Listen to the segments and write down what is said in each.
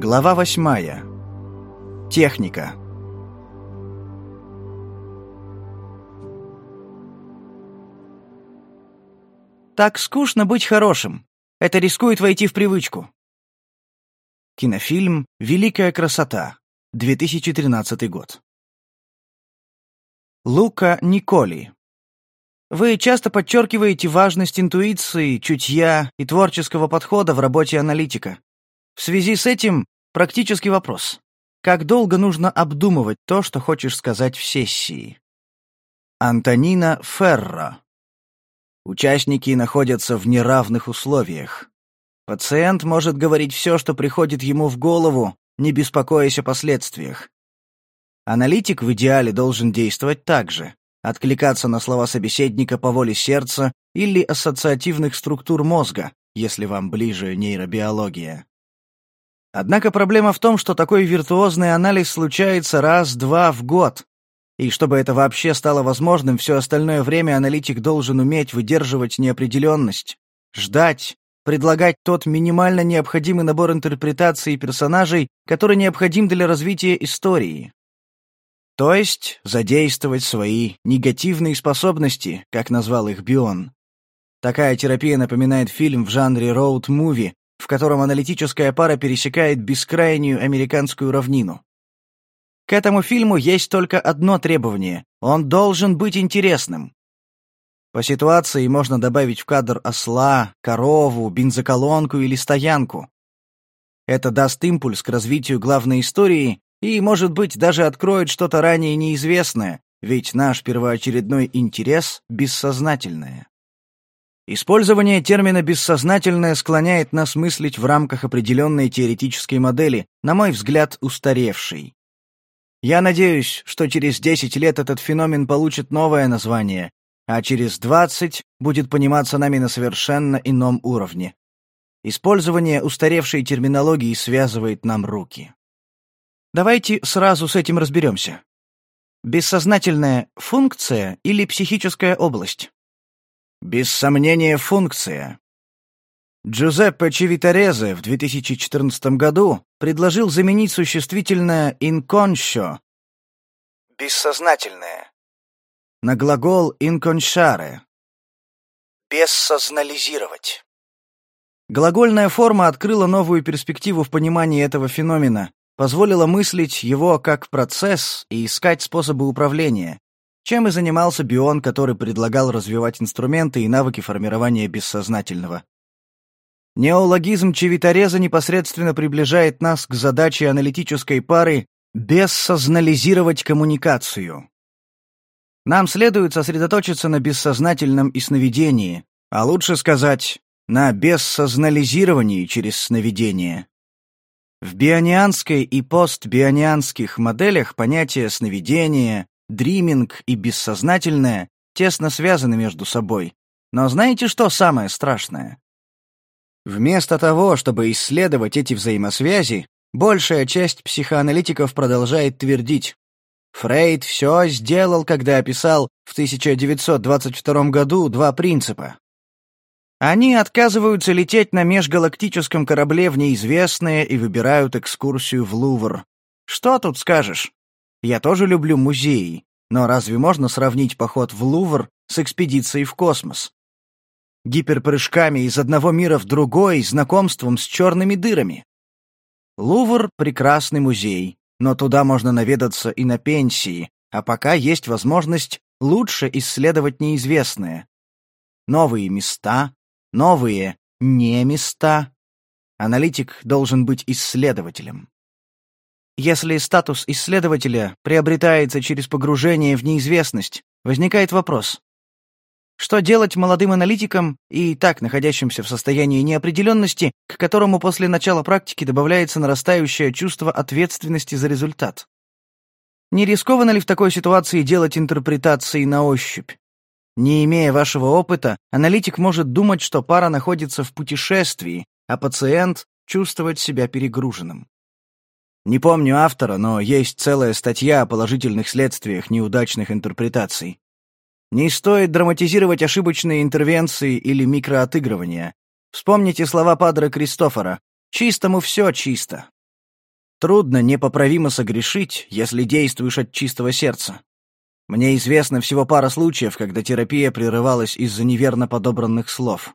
Глава восьмая. Техника. Так скучно быть хорошим. Это рискует войти в привычку. Кинофильм «Великая красота», 2013 год. Лука Николи. Вы часто подчеркиваете важность интуиции, чутья и творческого подхода в работе аналитика. В связи с этим практический вопрос. Как долго нужно обдумывать то, что хочешь сказать в сессии? Антонина Ферро. Участники находятся в неравных условиях. Пациент может говорить все, что приходит ему в голову, не беспокоясь о последствиях. Аналитик в идеале должен действовать так же, откликаться на слова собеседника по воле сердца или ассоциативных структур мозга, если вам ближе нейробиология. Однако проблема в том, что такой виртуозный анализ случается раз-два в год. И чтобы это вообще стало возможным, все остальное время аналитик должен уметь выдерживать неопределенность, ждать, предлагать тот минимально необходимый набор интерпретаций персонажей, который необходим для развития истории. То есть задействовать свои негативные способности, как назвал их Бион. Такая терапия напоминает фильм в жанре роуд-муви, в котором аналитическая пара пересекает бескрайнюю американскую равнину. К этому фильму есть только одно требование — он должен быть интересным. По ситуации можно добавить в кадр осла, корову, бензоколонку или стоянку. Это даст импульс к развитию главной истории и, может быть, даже откроет что-то ранее неизвестное, ведь наш первоочередной интерес — бессознательное. Использование термина «бессознательное» склоняет нас мыслить в рамках определенной теоретической модели, на мой взгляд, устаревшей. Я надеюсь, что через 10 лет этот феномен получит новое название, а через 20 будет пониматься нами на совершенно ином уровне. Использование устаревшей терминологии связывает нам руки. Давайте сразу с этим разберемся. Бессознательная функция или психическая область? Без сомнения, функция. Джузеппе Чивитарезе в 2014 году предложил заменить существительное «inconscio» бессознательное на глагол «инконшаре» — «бессознализировать». Глагольная форма открыла новую перспективу в понимании этого феномена, позволила мыслить его как процесс и искать способы управления, чем и занимался Бион, который предлагал развивать инструменты и навыки формирования бессознательного. Неологизм Чевитореза непосредственно приближает нас к задаче аналитической пары «бессознализировать коммуникацию». Нам следует сосредоточиться на бессознательном и сновидении, а лучше сказать, на бессознализировании через сновидение. В бионианской и постбионианских моделях понятия сновидения, дриминг и бессознательное тесно связаны между собой. Но знаете, что самое страшное? Вместо того, чтобы исследовать эти взаимосвязи, большая часть психоаналитиков продолжает твердить, Фрейд все сделал, когда описал в 1922 году два принципа. Они отказываются лететь на межгалактическом корабле в неизвестное и выбирают экскурсию в Лувр. Что тут скажешь? Я тоже люблю музеи, но разве можно сравнить поход в Лувр с экспедицией в космос? Гиперпрыжками из одного мира в другой, знакомством с черными дырами. Лувр — прекрасный музей, но туда можно наведаться и на пенсии, а пока есть возможность лучше исследовать неизвестное. Новые места, новые не места. Аналитик должен быть исследователем. Если статус исследователя приобретается через погружение в неизвестность, возникает вопрос, что делать молодым аналитикам и так находящимся в состоянии неопределенности, к которому после начала практики добавляется нарастающее чувство ответственности за результат? Не рискованно ли в такой ситуации делать интерпретации на ощупь? Не имея вашего опыта, аналитик может думать, что пара находится в путешествии, а пациент — чувствовать себя перегруженным. Не помню автора, но есть целая статья о положительных следствиях неудачных интерпретаций. Не стоит драматизировать ошибочные интервенции или микроотыгрывания. Вспомните слова падре Кристофора. «Чистому все чисто». Трудно непоправимо согрешить, если действуешь от чистого сердца. Мне известно всего пара случаев, когда терапия прерывалась из-за неверно подобранных слов.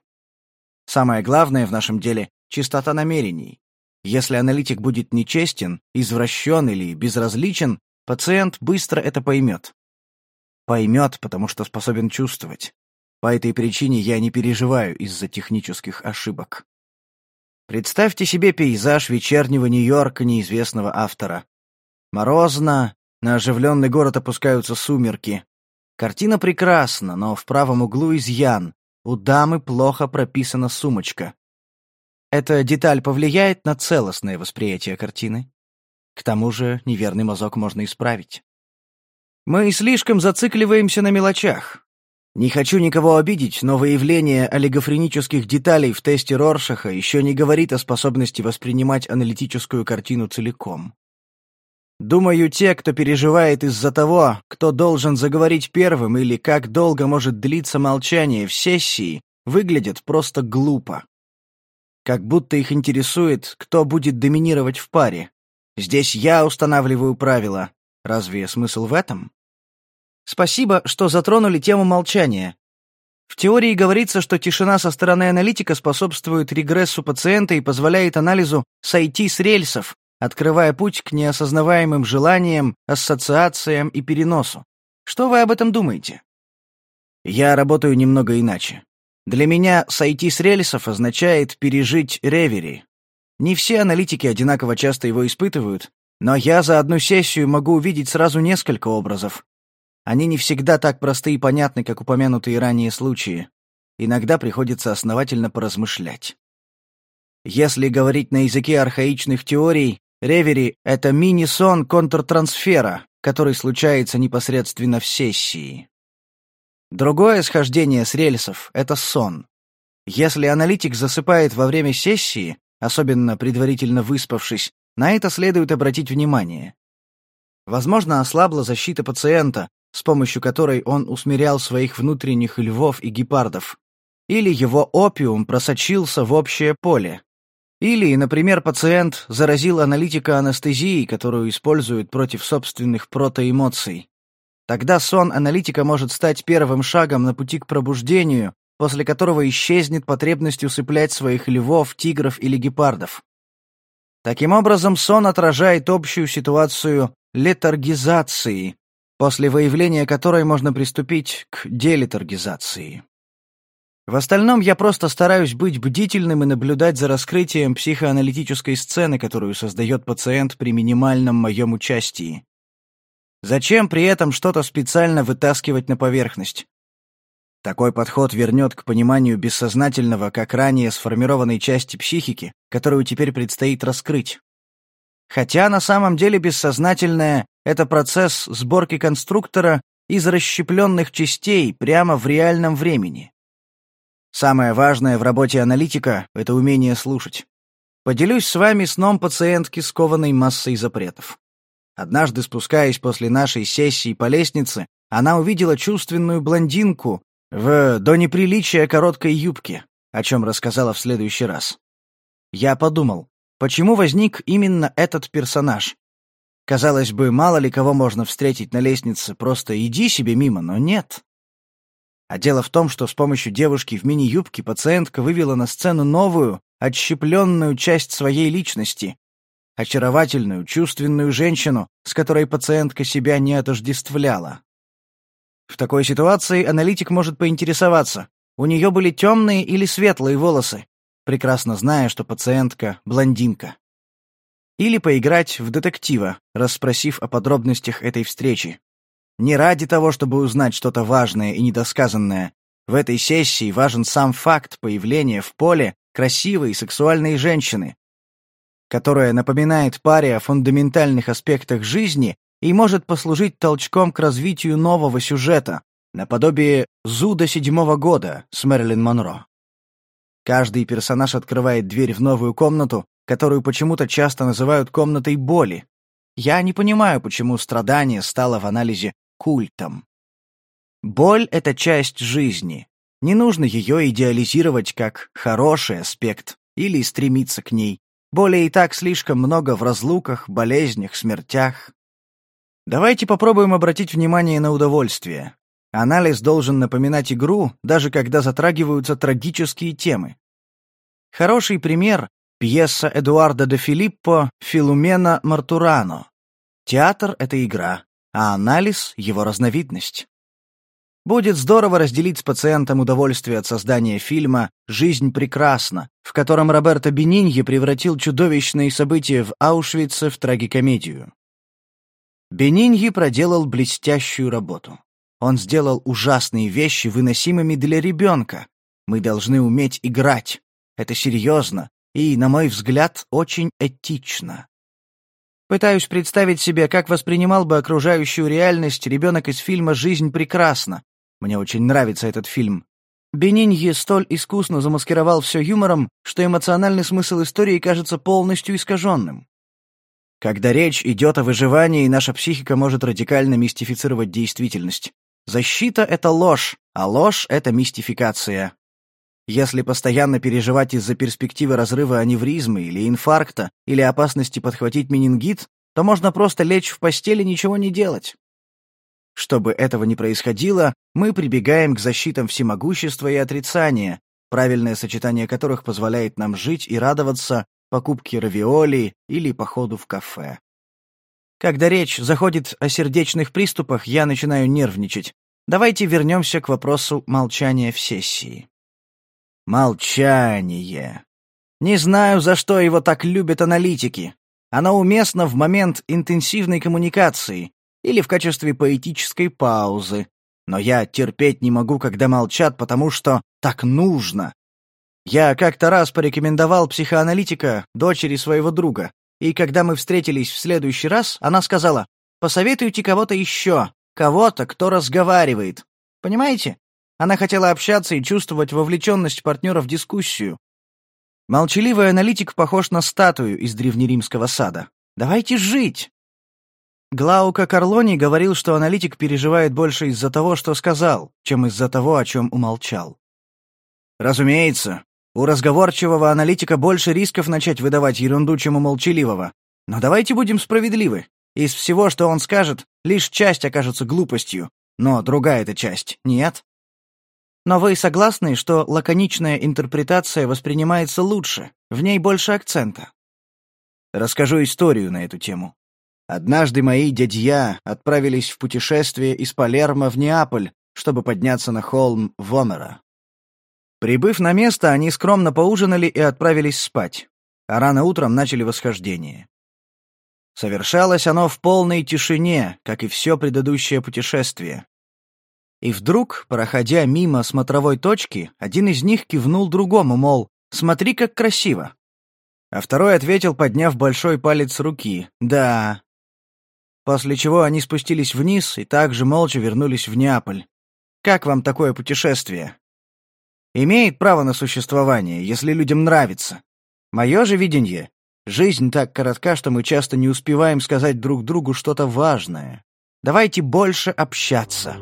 Самое главное в нашем деле — чистота намерений. Если аналитик будет нечестен, извращен или безразличен, пациент быстро это поймет. Поймет, потому что способен чувствовать. По этой причине я не переживаю из-за технических ошибок. Представьте себе пейзаж вечернего Нью-Йорка неизвестного автора. Морозно, на оживленный город опускаются сумерки. Картина прекрасна, но в правом углу изъян. У дамы плохо прописана сумочка. Эта деталь повлияет на целостное восприятие картины. К тому же неверный мазок можно исправить. Мы слишком зацикливаемся на мелочах. Не хочу никого обидеть, но выявление олигофренических деталей в тесте Роршаха еще не говорит о способности воспринимать аналитическую картину целиком. Думаю, те, кто переживает из-за того, кто должен заговорить первым или как долго может длиться молчание в сессии, выглядят просто глупо. Как будто их интересует, кто будет доминировать в паре. Здесь я устанавливаю правила. Разве смысл в этом? Спасибо, что затронули тему молчания. В теории говорится, что тишина со стороны аналитика способствует регрессу пациента и позволяет анализу сойти с рельсов, открывая путь к неосознаваемым желаниям, ассоциациям и переносу. Что вы об этом думаете? Я работаю немного иначе. Для меня сойти с рельсов означает пережить ревери. Не все аналитики одинаково часто его испытывают, но я за одну сессию могу увидеть сразу несколько образов. Они не всегда так просты и понятны, как упомянутые ранее случаи. Иногда приходится основательно поразмышлять. Если говорить на языке архаичных теорий, ревери — это мини-сон контртрансфера, который случается непосредственно в сессии. Другое схождение с рельсов — это сон. Если аналитик засыпает во время сессии, особенно предварительно выспавшись, на это следует обратить внимание. Возможно, ослабла защита пациента, с помощью которой он усмирял своих внутренних львов и гепардов. Или его опиум просочился в общее поле. Или, например, пациент заразил аналитика анестезией, которую используют против собственных протоэмоций. Тогда сон аналитика может стать первым шагом на пути к пробуждению, после которого исчезнет потребность усыплять своих львов, тигров или гепардов. Таким образом, сон отражает общую ситуацию летаргизации, после выявления которой можно приступить к делетаргизации. В остальном я просто стараюсь быть бдительным и наблюдать за раскрытием психоаналитической сцены, которую создает пациент при минимальном моем участии. Зачем при этом что-то специально вытаскивать на поверхность? Такой подход вернет к пониманию бессознательного, как ранее сформированной части психики, которую теперь предстоит раскрыть. Хотя на самом деле бессознательное — это процесс сборки конструктора из расщепленных частей прямо в реальном времени. Самое важное в работе аналитика — это умение слушать. Поделюсь с вами сном пациентки, скованной массой запретов. Однажды, спускаясь после нашей сессии по лестнице, она увидела чувственную блондинку в до неприличия короткой юбке, о чем рассказала в следующий раз. Я подумал, почему возник именно этот персонаж? Казалось бы, мало ли кого можно встретить на лестнице, просто иди себе мимо, но нет. А дело в том, что с помощью девушки в мини-юбке пациентка вывела на сцену новую, отщепленную часть своей личности, очаровательную, чувственную женщину, с которой пациентка себя не отождествляла. В такой ситуации аналитик может поинтересоваться, у нее были темные или светлые волосы, прекрасно зная, что пациентка — блондинка. Или поиграть в детектива, расспросив о подробностях этой встречи. Не ради того, чтобы узнать что-то важное и недосказанное. В этой сессии важен сам факт появления в поле красивой сексуальной женщины, которая напоминает паре о фундаментальных аспектах жизни и может послужить толчком к развитию нового сюжета, наподобие «Зуда седьмого года» с Мэрилин Монро. Каждый персонаж открывает дверь в новую комнату, которую почему-то часто называют комнатой боли. Я не понимаю, почему страдание стало в анализе культом. Боль — это часть жизни. Не нужно ее идеализировать как хороший аспект или стремиться к ней. Более и так слишком много в разлуках, болезнях, смертях. Давайте попробуем обратить внимание на удовольствие. Анализ должен напоминать игру, даже когда затрагиваются трагические темы. Хороший пример — пьеса Эдуарда де Филиппо «Филумена Мартурано». Театр — это игра, а анализ — его разновидность. Будет здорово разделить с пациентом удовольствие от создания фильма «Жизнь прекрасна», в котором Роберто Бениньи превратил чудовищные события в Аушвице в трагикомедию. Бениньи проделал блестящую работу. Он сделал ужасные вещи выносимыми для ребенка. Мы должны уметь играть. Это серьезно и, на мой взгляд, очень этично. Пытаюсь представить себе, как воспринимал бы окружающую реальность ребенок из фильма «Жизнь прекрасна». Мне очень нравится этот фильм. Бениньи столь искусно замаскировал все юмором, что эмоциональный смысл истории кажется полностью искаженным. Когда речь идет о выживании, наша психика может радикально мистифицировать действительность. Защита — это ложь, а ложь — это мистификация. Если постоянно переживать из-за перспективы разрыва аневризмы или инфаркта, или опасности подхватить менингит, то можно просто лечь в постель и ничего не делать. Чтобы этого не происходило, мы прибегаем к защитам всемогущества и отрицания, правильное сочетание которых позволяет нам жить и радоваться покупке равиоли или походу в кафе. Когда речь заходит о сердечных приступах, я начинаю нервничать. Давайте вернемся к вопросу молчания в сессии. Молчание. Не знаю, за что его так любят аналитики. Оно уместно в момент интенсивной коммуникации или в качестве поэтической паузы. Но я терпеть не могу, когда молчат, потому что так нужно. Я как-то раз порекомендовал психоаналитика дочери своего друга. И когда мы встретились в следующий раз, она сказала, «Посоветуйте кого-то еще, кого-то, кто разговаривает». Понимаете? Она хотела общаться и чувствовать вовлеченность партнера в дискуссию. Молчаливый аналитик похож на статую из древнеримского сада. Давайте жить! Глаука Карлони говорил, что аналитик переживает больше из-за того, что сказал, чем из-за того, о чем умолчал. Разумеется, у разговорчивого аналитика больше рисков начать выдавать ерунду, чем у молчаливого. Но давайте будем справедливы. Из всего, что он скажет, лишь часть окажется глупостью, но другая-то часть — нет. Но вы согласны, что лаконичная интерпретация воспринимается лучше, в ней больше акцента? Расскажу историю на эту тему. Однажды мои дядья отправились в путешествие из Палермо в Неаполь, чтобы подняться на холм Вомера. Прибыв на место, они скромно поужинали и отправились спать, а рано утром начали восхождение. Совершалось оно в полной тишине, как и все предыдущее путешествие. И вдруг, проходя мимо смотровой точки, один из них кивнул другому, мол, «Смотри, как красиво!» А второй ответил, подняв большой палец руки, «Да». После чего они спустились вниз и также молча вернулись в Неаполь. «Как вам такое путешествие?» имеет право на существование, если людям нравится. Мое же видение — жизнь так коротка, что мы часто не успеваем сказать друг другу что-то важное. Давайте больше общаться.